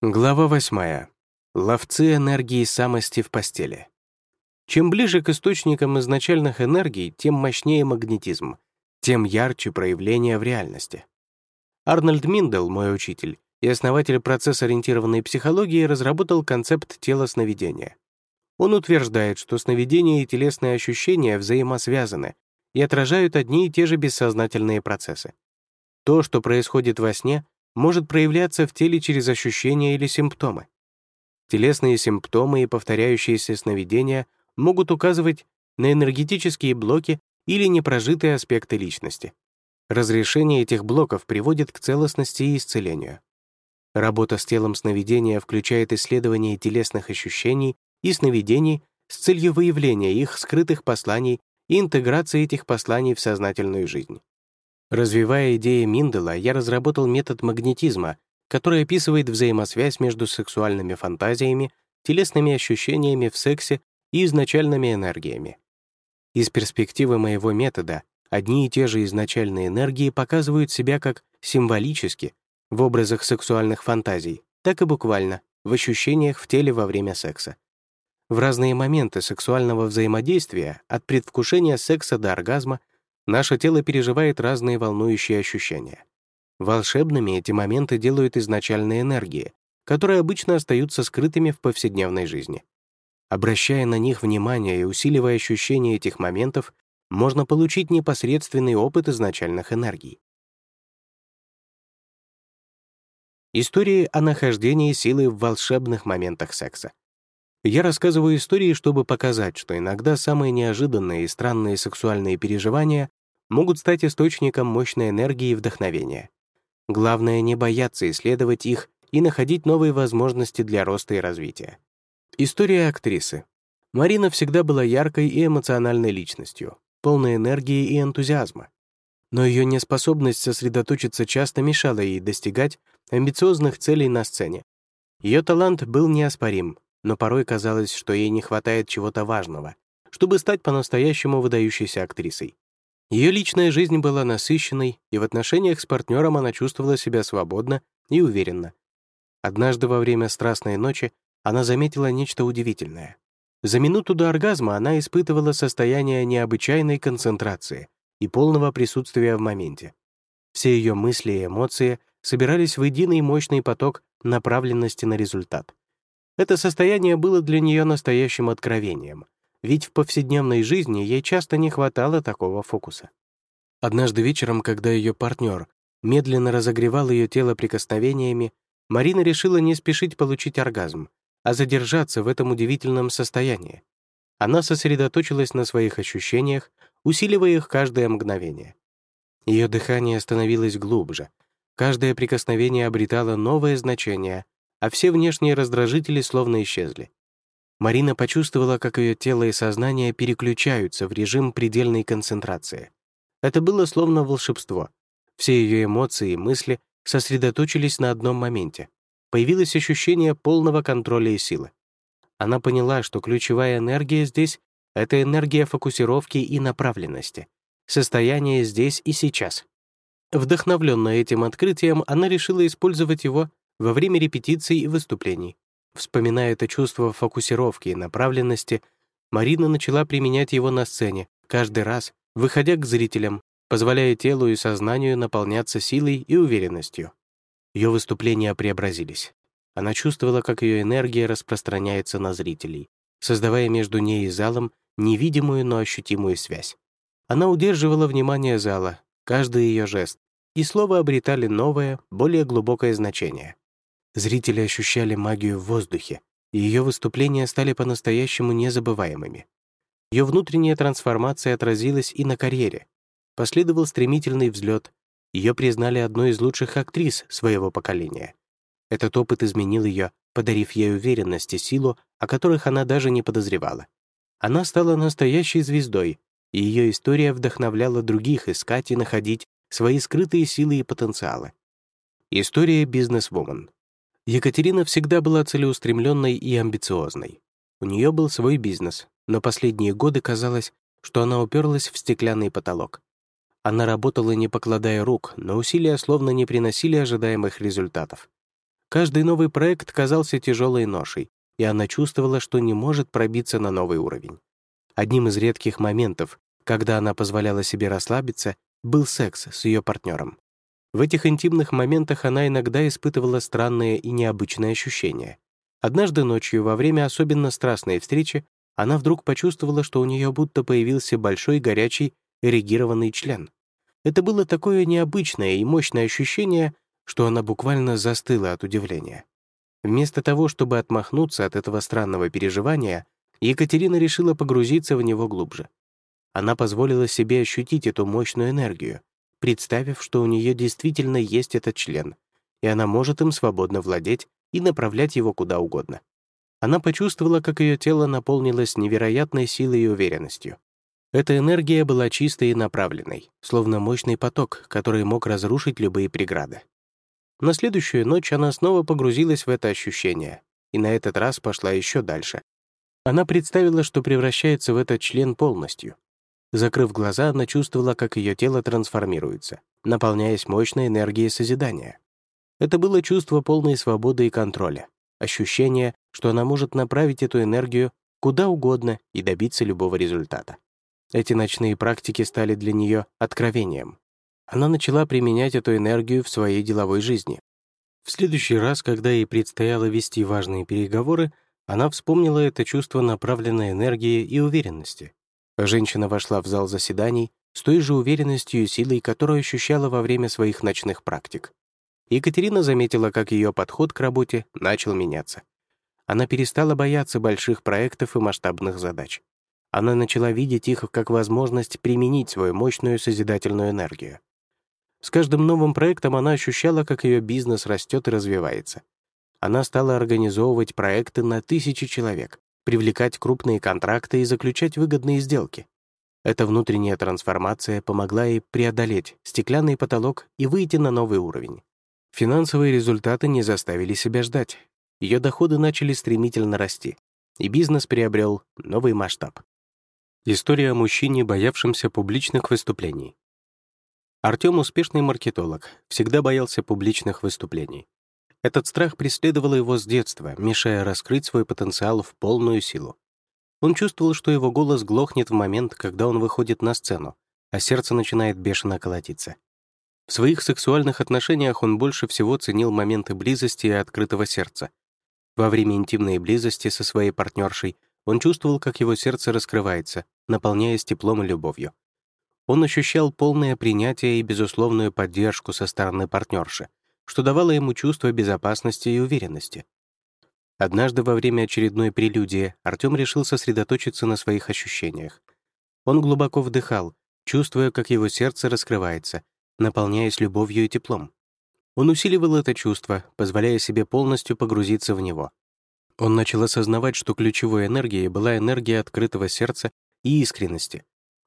Глава восьмая. Ловцы энергии самости в постели. Чем ближе к источникам изначальных энергий, тем мощнее магнетизм, тем ярче проявление в реальности. Арнольд Миндел, мой учитель и основатель процесс-ориентированной психологии, разработал концепт тела сновидения. Он утверждает, что сновидения и телесные ощущения взаимосвязаны и отражают одни и те же бессознательные процессы. То, что происходит во сне — может проявляться в теле через ощущения или симптомы. Телесные симптомы и повторяющиеся сновидения могут указывать на энергетические блоки или непрожитые аспекты личности. Разрешение этих блоков приводит к целостности и исцелению. Работа с телом сновидения включает исследование телесных ощущений и сновидений с целью выявления их скрытых посланий и интеграции этих посланий в сознательную жизнь. Развивая идеи Миндела, я разработал метод магнетизма, который описывает взаимосвязь между сексуальными фантазиями, телесными ощущениями в сексе и изначальными энергиями. Из перспективы моего метода одни и те же изначальные энергии показывают себя как символически в образах сексуальных фантазий, так и буквально в ощущениях в теле во время секса. В разные моменты сексуального взаимодействия, от предвкушения секса до оргазма, Наше тело переживает разные волнующие ощущения. Волшебными эти моменты делают изначальные энергии, которые обычно остаются скрытыми в повседневной жизни. Обращая на них внимание и усиливая ощущение этих моментов, можно получить непосредственный опыт изначальных энергий. Истории о нахождении силы в волшебных моментах секса. Я рассказываю истории, чтобы показать, что иногда самые неожиданные и странные сексуальные переживания могут стать источником мощной энергии и вдохновения. Главное — не бояться исследовать их и находить новые возможности для роста и развития. История актрисы. Марина всегда была яркой и эмоциональной личностью, полной энергии и энтузиазма. Но ее неспособность сосредоточиться часто мешала ей достигать амбициозных целей на сцене. Ее талант был неоспорим, но порой казалось, что ей не хватает чего-то важного, чтобы стать по-настоящему выдающейся актрисой. Ее личная жизнь была насыщенной, и в отношениях с партнером она чувствовала себя свободно и уверенно. Однажды во время страстной ночи она заметила нечто удивительное. За минуту до оргазма она испытывала состояние необычайной концентрации и полного присутствия в моменте. Все ее мысли и эмоции собирались в единый мощный поток направленности на результат. Это состояние было для нее настоящим откровением — ведь в повседневной жизни ей часто не хватало такого фокуса. Однажды вечером, когда ее партнер медленно разогревал ее тело прикосновениями, Марина решила не спешить получить оргазм, а задержаться в этом удивительном состоянии. Она сосредоточилась на своих ощущениях, усиливая их каждое мгновение. Ее дыхание становилось глубже, каждое прикосновение обретало новое значение, а все внешние раздражители словно исчезли. Марина почувствовала, как ее тело и сознание переключаются в режим предельной концентрации. Это было словно волшебство. Все ее эмоции и мысли сосредоточились на одном моменте. Появилось ощущение полного контроля и силы. Она поняла, что ключевая энергия здесь — это энергия фокусировки и направленности, состояние здесь и сейчас. Вдохновленная этим открытием, она решила использовать его во время репетиций и выступлений. Вспоминая это чувство фокусировки и направленности, Марина начала применять его на сцене, каждый раз, выходя к зрителям, позволяя телу и сознанию наполняться силой и уверенностью. Ее выступления преобразились. Она чувствовала, как ее энергия распространяется на зрителей, создавая между ней и залом невидимую, но ощутимую связь. Она удерживала внимание зала, каждый ее жест, и слова обретали новое, более глубокое значение. Зрители ощущали магию в воздухе, и ее выступления стали по-настоящему незабываемыми. Ее внутренняя трансформация отразилась и на карьере. Последовал стремительный взлет. Ее признали одной из лучших актрис своего поколения. Этот опыт изменил ее, подарив ей уверенность и силу, о которых она даже не подозревала. Она стала настоящей звездой, и ее история вдохновляла других искать и находить свои скрытые силы и потенциалы. История бизнес-вумен. Екатерина всегда была целеустремленной и амбициозной. У нее был свой бизнес, но последние годы казалось, что она уперлась в стеклянный потолок. Она работала, не покладая рук, но усилия словно не приносили ожидаемых результатов. Каждый новый проект казался тяжелой ношей, и она чувствовала, что не может пробиться на новый уровень. Одним из редких моментов, когда она позволяла себе расслабиться, был секс с ее партнером. В этих интимных моментах она иногда испытывала странные и необычные ощущения. Однажды ночью, во время особенно страстной встречи, она вдруг почувствовала, что у нее будто появился большой горячий эрегированный член. Это было такое необычное и мощное ощущение, что она буквально застыла от удивления. Вместо того, чтобы отмахнуться от этого странного переживания, Екатерина решила погрузиться в него глубже. Она позволила себе ощутить эту мощную энергию, представив, что у нее действительно есть этот член, и она может им свободно владеть и направлять его куда угодно. Она почувствовала, как ее тело наполнилось невероятной силой и уверенностью. Эта энергия была чистой и направленной, словно мощный поток, который мог разрушить любые преграды. На следующую ночь она снова погрузилась в это ощущение, и на этот раз пошла еще дальше. Она представила, что превращается в этот член полностью. Закрыв глаза, она чувствовала, как ее тело трансформируется, наполняясь мощной энергией созидания. Это было чувство полной свободы и контроля, ощущение, что она может направить эту энергию куда угодно и добиться любого результата. Эти ночные практики стали для нее откровением. Она начала применять эту энергию в своей деловой жизни. В следующий раз, когда ей предстояло вести важные переговоры, она вспомнила это чувство направленной энергии и уверенности. Женщина вошла в зал заседаний с той же уверенностью и силой, которую ощущала во время своих ночных практик. Екатерина заметила, как ее подход к работе начал меняться. Она перестала бояться больших проектов и масштабных задач. Она начала видеть их как возможность применить свою мощную созидательную энергию. С каждым новым проектом она ощущала, как ее бизнес растет и развивается. Она стала организовывать проекты на тысячи человек, привлекать крупные контракты и заключать выгодные сделки. Эта внутренняя трансформация помогла ей преодолеть стеклянный потолок и выйти на новый уровень. Финансовые результаты не заставили себя ждать. Ее доходы начали стремительно расти, и бизнес приобрел новый масштаб. История о мужчине, боявшемся публичных выступлений. Артём успешный маркетолог, всегда боялся публичных выступлений. Этот страх преследовал его с детства, мешая раскрыть свой потенциал в полную силу. Он чувствовал, что его голос глохнет в момент, когда он выходит на сцену, а сердце начинает бешено колотиться. В своих сексуальных отношениях он больше всего ценил моменты близости и открытого сердца. Во время интимной близости со своей партнершей он чувствовал, как его сердце раскрывается, наполняясь теплом и любовью. Он ощущал полное принятие и безусловную поддержку со стороны партнерши, что давало ему чувство безопасности и уверенности. Однажды во время очередной прелюдии Артём решил сосредоточиться на своих ощущениях. Он глубоко вдыхал, чувствуя, как его сердце раскрывается, наполняясь любовью и теплом. Он усиливал это чувство, позволяя себе полностью погрузиться в него. Он начал осознавать, что ключевой энергией была энергия открытого сердца и искренности.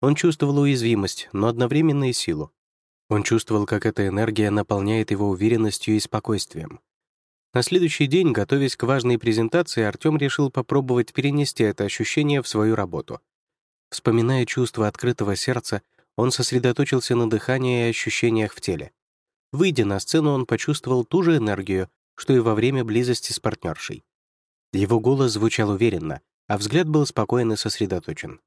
Он чувствовал уязвимость, но одновременно и силу. Он чувствовал, как эта энергия наполняет его уверенностью и спокойствием. На следующий день, готовясь к важной презентации, Артём решил попробовать перенести это ощущение в свою работу. Вспоминая чувство открытого сердца, он сосредоточился на дыхании и ощущениях в теле. Выйдя на сцену, он почувствовал ту же энергию, что и во время близости с партнершей. Его голос звучал уверенно, а взгляд был спокоен и сосредоточен.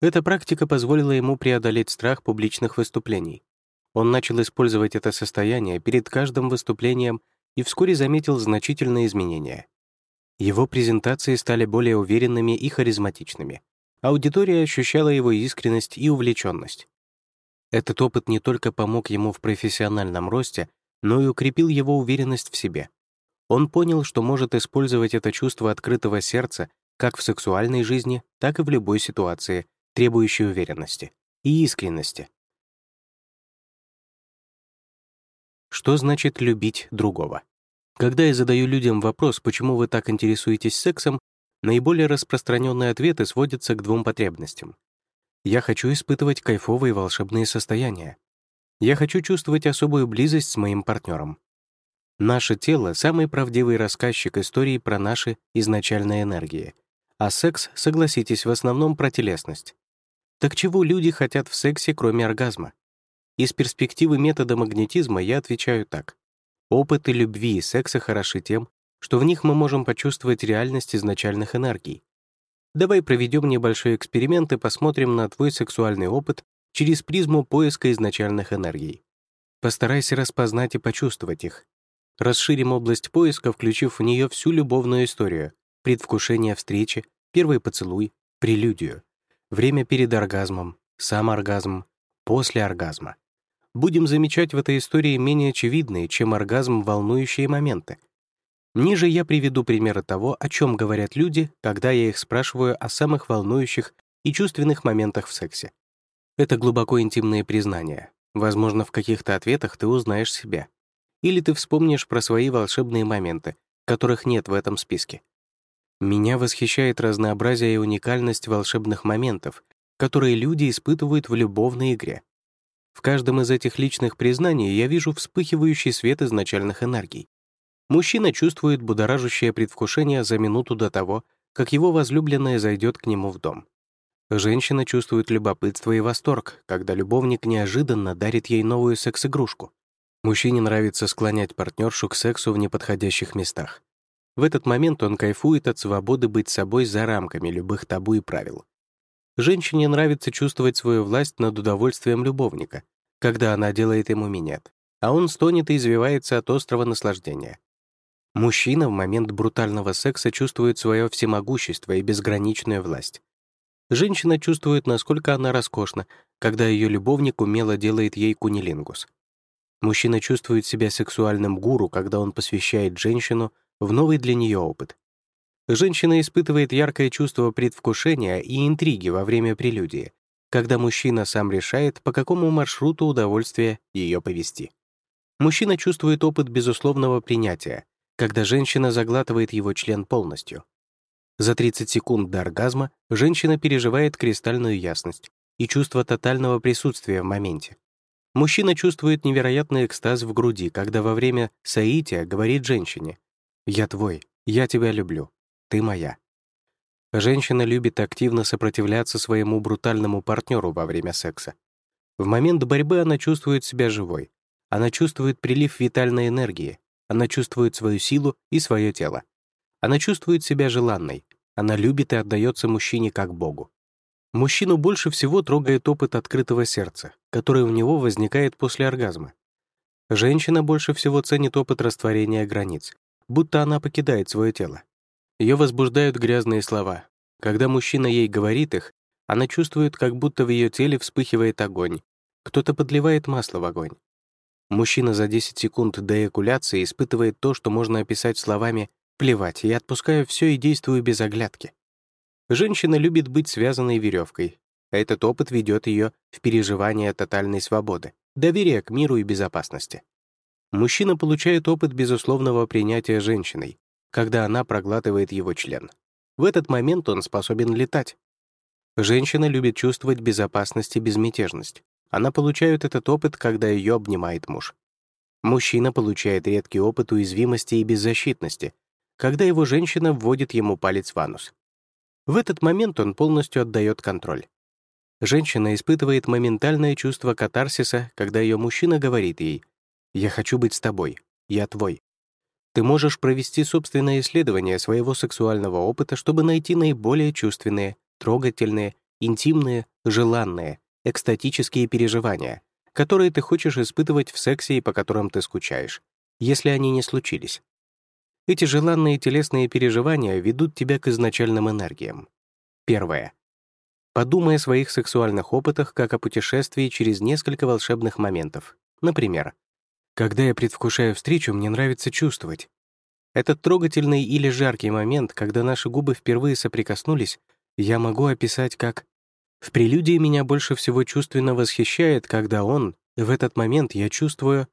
Эта практика позволила ему преодолеть страх публичных выступлений. Он начал использовать это состояние перед каждым выступлением и вскоре заметил значительные изменения. Его презентации стали более уверенными и харизматичными. Аудитория ощущала его искренность и увлеченность. Этот опыт не только помог ему в профессиональном росте, но и укрепил его уверенность в себе. Он понял, что может использовать это чувство открытого сердца как в сексуальной жизни, так и в любой ситуации, требующей уверенности и искренности. Что значит любить другого? Когда я задаю людям вопрос, почему вы так интересуетесь сексом, Наиболее распространенные ответы сводятся к двум потребностям. Я хочу испытывать кайфовые волшебные состояния. Я хочу чувствовать особую близость с моим партнером. Наше тело — самый правдивый рассказчик истории про наши изначальные энергии. А секс, согласитесь, в основном про телесность. Так чего люди хотят в сексе, кроме оргазма? Из перспективы метода магнетизма я отвечаю так. Опыты любви и секса хороши тем, что в них мы можем почувствовать реальность изначальных энергий. Давай проведем небольшой эксперимент и посмотрим на твой сексуальный опыт через призму поиска изначальных энергий. Постарайся распознать и почувствовать их. Расширим область поиска, включив в нее всю любовную историю, предвкушение встречи, первый поцелуй, прелюдию, время перед оргазмом, сам оргазм, после оргазма. Будем замечать в этой истории менее очевидные, чем оргазм, волнующие моменты. Ниже я приведу примеры того, о чем говорят люди, когда я их спрашиваю о самых волнующих и чувственных моментах в сексе. Это глубоко интимные признания. Возможно, в каких-то ответах ты узнаешь себя. Или ты вспомнишь про свои волшебные моменты, которых нет в этом списке. Меня восхищает разнообразие и уникальность волшебных моментов, которые люди испытывают в любовной игре. В каждом из этих личных признаний я вижу вспыхивающий свет изначальных энергий. Мужчина чувствует будоражащее предвкушение за минуту до того, как его возлюбленная зайдет к нему в дом. Женщина чувствует любопытство и восторг, когда любовник неожиданно дарит ей новую секс-игрушку. Мужчине нравится склонять партнершу к сексу в неподходящих местах. В этот момент он кайфует от свободы быть собой за рамками любых табу и правил. Женщине нравится чувствовать свою власть над удовольствием любовника, когда она делает ему минет, а он стонет и извивается от острого наслаждения. Мужчина в момент брутального секса чувствует свое всемогущество и безграничную власть. Женщина чувствует, насколько она роскошна, когда ее любовник умело делает ей кунилингус. Мужчина чувствует себя сексуальным гуру, когда он посвящает женщину в новый для нее опыт. Женщина испытывает яркое чувство предвкушения и интриги во время прелюдии, когда мужчина сам решает, по какому маршруту удовольствия ее повести. Мужчина чувствует опыт безусловного принятия, когда женщина заглатывает его член полностью. За 30 секунд до оргазма женщина переживает кристальную ясность и чувство тотального присутствия в моменте. Мужчина чувствует невероятный экстаз в груди, когда во время соития говорит женщине «Я твой, я тебя люблю, ты моя». Женщина любит активно сопротивляться своему брутальному партнеру во время секса. В момент борьбы она чувствует себя живой. Она чувствует прилив витальной энергии. Она чувствует свою силу и свое тело. Она чувствует себя желанной. Она любит и отдается мужчине как Богу. Мужчину больше всего трогает опыт открытого сердца, который у него возникает после оргазма. Женщина больше всего ценит опыт растворения границ, будто она покидает свое тело. Ее возбуждают грязные слова. Когда мужчина ей говорит их, она чувствует, как будто в ее теле вспыхивает огонь. Кто-то подливает масло в огонь. Мужчина за 10 секунд до эякуляции испытывает то, что можно описать словами «плевать, я отпускаю все и действую без оглядки». Женщина любит быть связанной веревкой. Этот опыт ведет ее в переживание тотальной свободы, доверия к миру и безопасности. Мужчина получает опыт безусловного принятия женщиной, когда она проглатывает его член. В этот момент он способен летать. Женщина любит чувствовать безопасность и безмятежность. Она получает этот опыт, когда ее обнимает муж. Мужчина получает редкий опыт уязвимости и беззащитности, когда его женщина вводит ему палец в анус. В этот момент он полностью отдает контроль. Женщина испытывает моментальное чувство катарсиса, когда ее мужчина говорит ей я хочу быть с тобой. Я твой. Ты можешь провести собственное исследование своего сексуального опыта, чтобы найти наиболее чувственные, трогательные, интимные, желанные, экстатические переживания, которые ты хочешь испытывать в сексе и по которым ты скучаешь, если они не случились. Эти желанные телесные переживания ведут тебя к изначальным энергиям. Первое. Подумай о своих сексуальных опытах как о путешествии через несколько волшебных моментов. Например, когда я предвкушаю встречу, мне нравится чувствовать. Этот трогательный или жаркий момент, когда наши губы впервые соприкоснулись, я могу описать как «В прелюдии меня больше всего чувственно восхищает, когда он, в этот момент я чувствую...»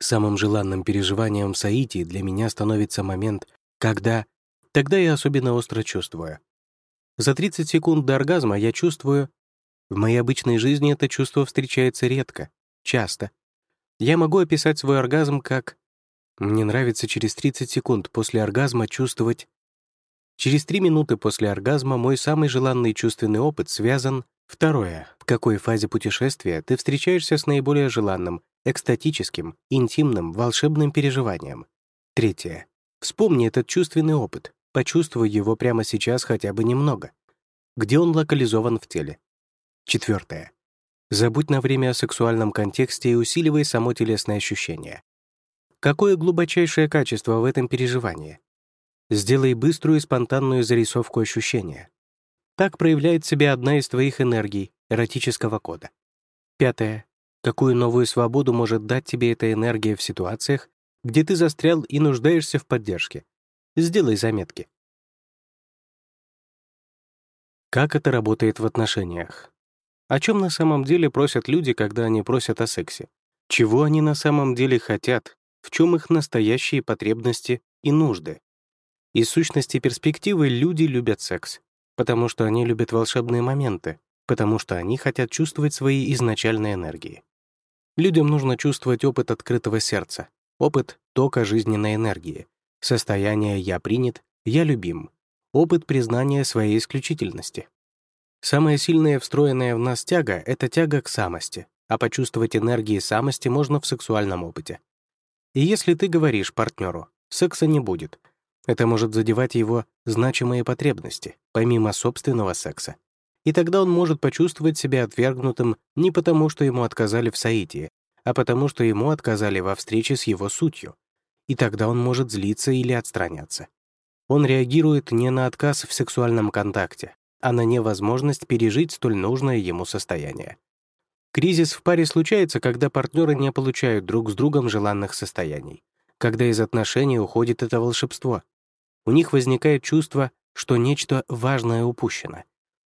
Самым желанным переживанием в Саити для меня становится момент, когда... Тогда я особенно остро чувствую. За 30 секунд до оргазма я чувствую... В моей обычной жизни это чувство встречается редко, часто, я могу описать свой оргазм как «мне нравится через 30 секунд после оргазма чувствовать...» Через 3 минуты после оргазма мой самый желанный чувственный опыт связан Второе. какой фазе путешествия ты встречаешься с наиболее желанным, экстатическим, интимным, волшебным переживанием. Третье. Вспомни этот чувственный опыт, почувствуй его прямо сейчас хотя бы немного. Где он локализован в теле? Четвертое. Забудь на время о сексуальном контексте и усиливай само телесное ощущение. Какое глубочайшее качество в этом переживании? Сделай быструю и спонтанную зарисовку ощущения. Так проявляет себя одна из твоих энергий, эротического кода. Пятое. Какую новую свободу может дать тебе эта энергия в ситуациях, где ты застрял и нуждаешься в поддержке? Сделай заметки. Как это работает в отношениях? О чем на самом деле просят люди, когда они просят о сексе? Чего они на самом деле хотят? В чем их настоящие потребности и нужды? Из сущности перспективы люди любят секс, потому что они любят волшебные моменты, потому что они хотят чувствовать свои изначальные энергии. Людям нужно чувствовать опыт открытого сердца, опыт тока жизненной энергии, состояние «я принят», «я любим», опыт признания своей исключительности. Самая сильная встроенная в нас тяга — это тяга к самости, а почувствовать энергии самости можно в сексуальном опыте. И если ты говоришь партнеру «секса не будет», это может задевать его значимые потребности, помимо собственного секса. И тогда он может почувствовать себя отвергнутым не потому, что ему отказали в соитии, а потому, что ему отказали во встрече с его сутью. И тогда он может злиться или отстраняться. Он реагирует не на отказ в сексуальном контакте, а на невозможность пережить столь нужное ему состояние. Кризис в паре случается, когда партнеры не получают друг с другом желанных состояний, когда из отношений уходит это волшебство. У них возникает чувство, что нечто важное упущено.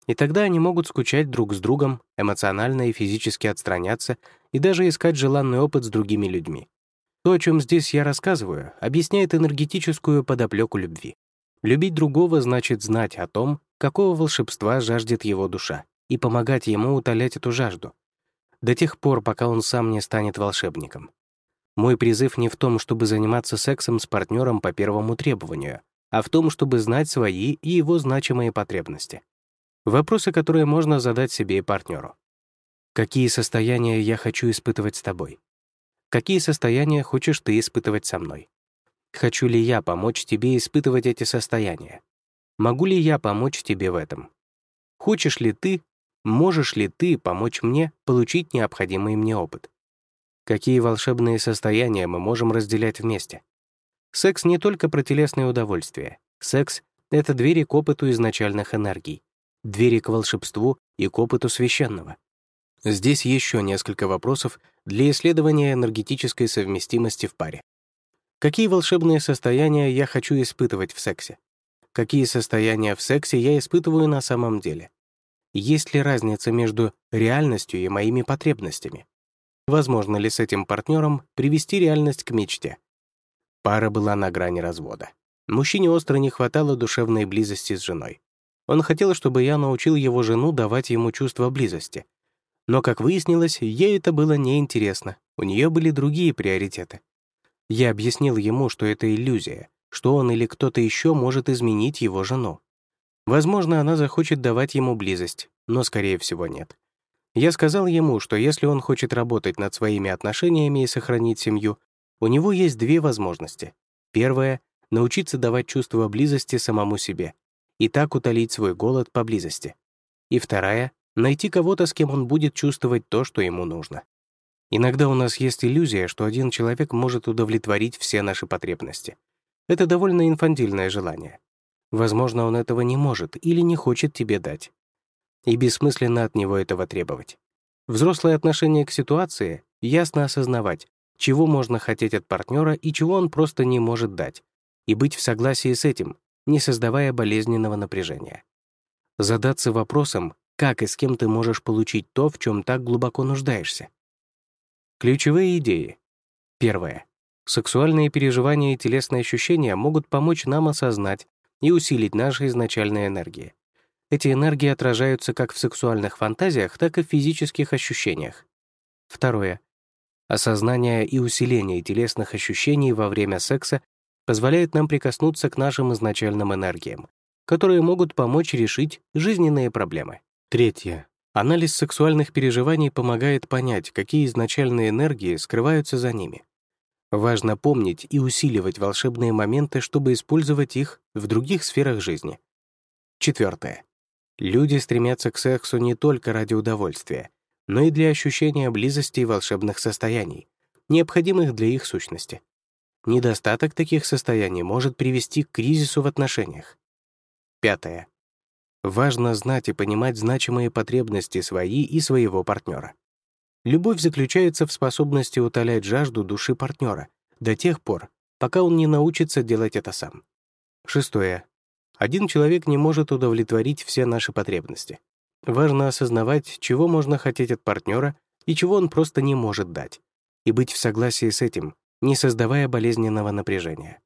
И тогда они могут скучать друг с другом, эмоционально и физически отстраняться и даже искать желанный опыт с другими людьми. То, о чем здесь я рассказываю, объясняет энергетическую подоплеку любви. Любить другого значит знать о том, какого волшебства жаждет его душа, и помогать ему утолять эту жажду. До тех пор, пока он сам не станет волшебником. Мой призыв не в том, чтобы заниматься сексом с партнером по первому требованию, а в том, чтобы знать свои и его значимые потребности. Вопросы, которые можно задать себе и партнеру. Какие состояния я хочу испытывать с тобой? Какие состояния хочешь ты испытывать со мной? Хочу ли я помочь тебе испытывать эти состояния? Могу ли я помочь тебе в этом? Хочешь ли ты, можешь ли ты помочь мне получить необходимый мне опыт? Какие волшебные состояния мы можем разделять вместе? Секс не только про телесное удовольствие. Секс — это двери к опыту изначальных энергий, двери к волшебству и к опыту священного. Здесь еще несколько вопросов для исследования энергетической совместимости в паре. Какие волшебные состояния я хочу испытывать в сексе? Какие состояния в сексе я испытываю на самом деле? Есть ли разница между реальностью и моими потребностями? Возможно ли с этим партнером привести реальность к мечте? Пара была на грани развода. Мужчине остро не хватало душевной близости с женой. Он хотел, чтобы я научил его жену давать ему чувство близости. Но, как выяснилось, ей это было неинтересно, у нее были другие приоритеты. Я объяснил ему, что это иллюзия, что он или кто-то еще может изменить его жену. Возможно, она захочет давать ему близость, но, скорее всего, нет. Я сказал ему, что если он хочет работать над своими отношениями и сохранить семью, у него есть две возможности. Первая — научиться давать чувство близости самому себе и так утолить свой голод по близости. И вторая — найти кого-то, с кем он будет чувствовать то, что ему нужно. Иногда у нас есть иллюзия, что один человек может удовлетворить все наши потребности. Это довольно инфантильное желание. Возможно, он этого не может или не хочет тебе дать. И бессмысленно от него этого требовать. Взрослое отношение к ситуации — ясно осознавать, чего можно хотеть от партнера и чего он просто не может дать, и быть в согласии с этим, не создавая болезненного напряжения. Задаться вопросом, как и с кем ты можешь получить то, в чем так глубоко нуждаешься. Ключевые идеи. Первое. Сексуальные переживания и телесные ощущения могут помочь нам осознать и усилить наши изначальные энергии. Эти энергии отражаются как в сексуальных фантазиях, так и в физических ощущениях. Второе. Осознание и усиление телесных ощущений во время секса позволяет нам прикоснуться к нашим изначальным энергиям, которые могут помочь решить жизненные проблемы. Третье. Анализ сексуальных переживаний помогает понять, какие изначальные энергии скрываются за ними. Важно помнить и усиливать волшебные моменты, чтобы использовать их в других сферах жизни. Четвертое. Люди стремятся к сексу не только ради удовольствия, но и для ощущения близости и волшебных состояний, необходимых для их сущности. Недостаток таких состояний может привести к кризису в отношениях. Пятое. Важно знать и понимать значимые потребности свои и своего партнера. Любовь заключается в способности утолять жажду души партнера до тех пор, пока он не научится делать это сам. Шестое. Один человек не может удовлетворить все наши потребности. Важно осознавать, чего можно хотеть от партнера и чего он просто не может дать, и быть в согласии с этим, не создавая болезненного напряжения.